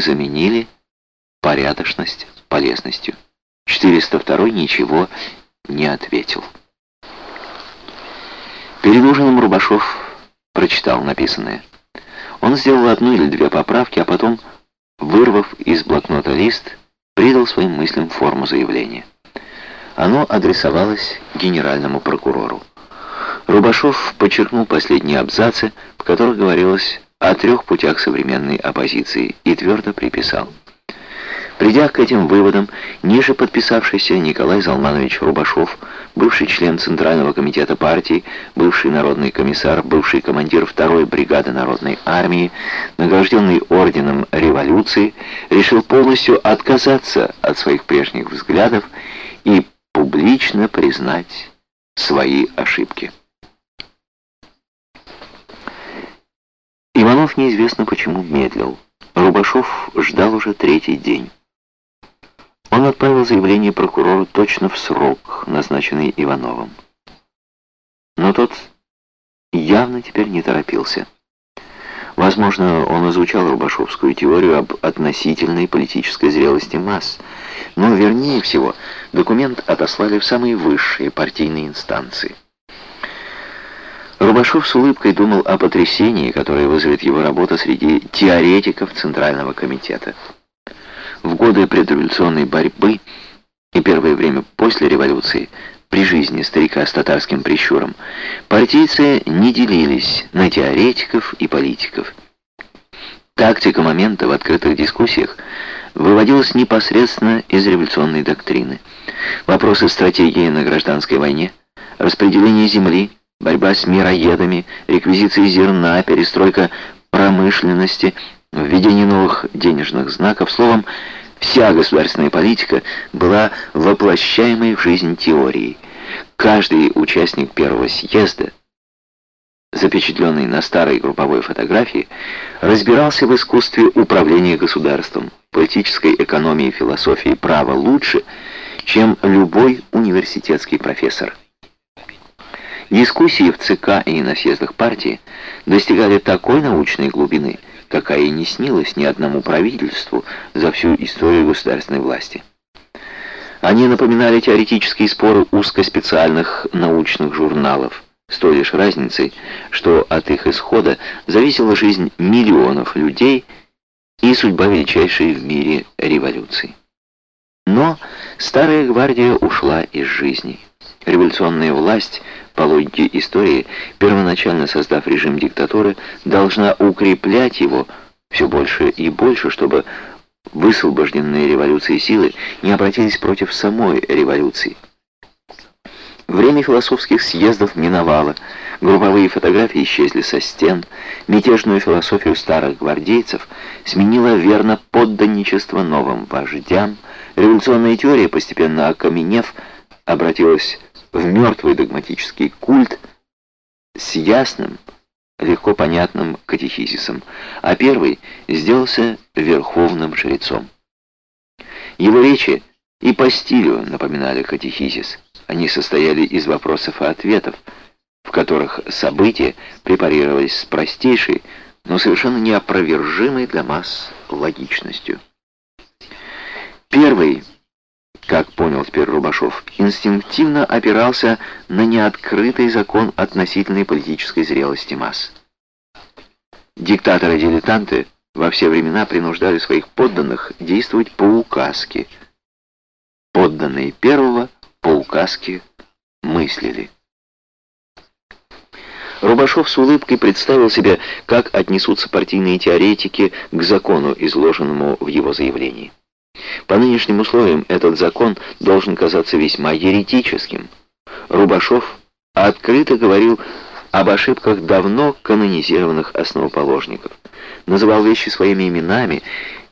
заменили порядочность полезностью. 402 ничего не ответил. Перед ужином Рубашов прочитал написанное. Он сделал одну или две поправки, а потом, вырвав из блокнота лист, придал своим мыслям форму заявления. Оно адресовалось генеральному прокурору. Рубашов подчеркнул последние абзацы, в которых говорилось о трех путях современной оппозиции, и твердо приписал. Придя к этим выводам, ниже подписавшийся Николай Залманович Рубашов, бывший член Центрального комитета партии, бывший народный комиссар, бывший командир второй бригады народной армии, награжденный орденом революции, решил полностью отказаться от своих прежних взглядов и публично признать свои ошибки. Иванов неизвестно почему медлил. Рубашов ждал уже третий день. Он отправил заявление прокурору точно в срок, назначенный Ивановым. Но тот явно теперь не торопился. Возможно, он изучал Рубашовскую теорию об относительной политической зрелости масс, но, вернее всего, документ отослали в самые высшие партийные инстанции. Рубашов с улыбкой думал о потрясении, которое вызовет его работа среди теоретиков Центрального комитета. В годы предреволюционной борьбы и первое время после революции, при жизни старика с татарским прищуром, партийцы не делились на теоретиков и политиков. Тактика момента в открытых дискуссиях выводилась непосредственно из революционной доктрины. Вопросы стратегии на гражданской войне, распределение земли, борьба с мироедами, реквизиции зерна, перестройка промышленности – введение новых денежных знаков, словом, вся государственная политика была воплощаемой в жизнь теорией. Каждый участник первого съезда, запечатленный на старой групповой фотографии, разбирался в искусстве управления государством, политической экономии, философии права лучше, чем любой университетский профессор. Дискуссии в ЦК и на съездах партии достигали такой научной глубины, какая и не снилась ни одному правительству за всю историю государственной власти. Они напоминали теоретические споры узкоспециальных научных журналов, с той лишь разницей, что от их исхода зависела жизнь миллионов людей и судьба величайшей в мире революции. Но старая гвардия ушла из жизни. Революционная власть по логике истории, первоначально создав режим диктатуры, должна укреплять его все больше и больше, чтобы высвобожденные революцией силы не обратились против самой революции. Время философских съездов миновало, групповые фотографии исчезли со стен, мятежную философию старых гвардейцев сменила верно подданничество новым вождям, революционная теория, постепенно окаменев, обратилась в мертвый догматический культ с ясным, легко понятным катехизисом, а первый сделался верховным жрецом. Его речи и по стилю напоминали катехизис. Они состояли из вопросов и ответов, в которых события препарировались с простейшей, но совершенно неопровержимой для масс логичностью. Первый как понял теперь Рубашов, инстинктивно опирался на неоткрытый закон относительной политической зрелости масс. Диктаторы-дилетанты во все времена принуждали своих подданных действовать по указке. Подданные первого по указке мыслили. Рубашов с улыбкой представил себе, как отнесутся партийные теоретики к закону, изложенному в его заявлении. По нынешним условиям этот закон должен казаться весьма еретическим. Рубашов открыто говорил об ошибках давно канонизированных основоположников, называл вещи своими именами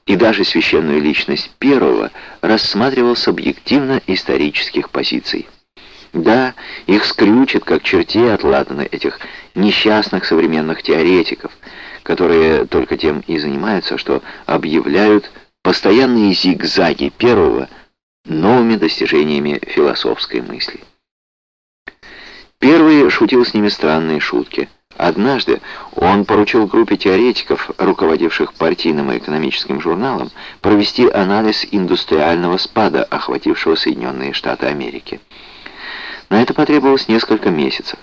и даже священную личность первого рассматривал с объективно-исторических позиций. Да, их скрючат, как чертей отладаны этих несчастных современных теоретиков, которые только тем и занимаются, что объявляют постоянные зигзаги первого новыми достижениями философской мысли. Первый шутил с ними странные шутки, Однажды он поручил группе теоретиков, руководивших партийным и экономическим журналом, провести анализ индустриального спада, охватившего Соединенные Штаты Америки. На это потребовалось несколько месяцев.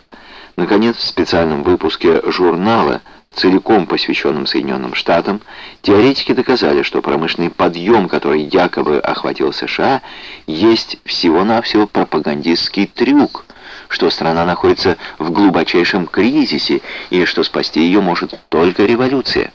Наконец, в специальном выпуске журнала, целиком посвященном Соединенным Штатам, теоретики доказали, что промышленный подъем, который якобы охватил США, есть всего-навсего пропагандистский трюк – что страна находится в глубочайшем кризисе и что спасти ее может только революция.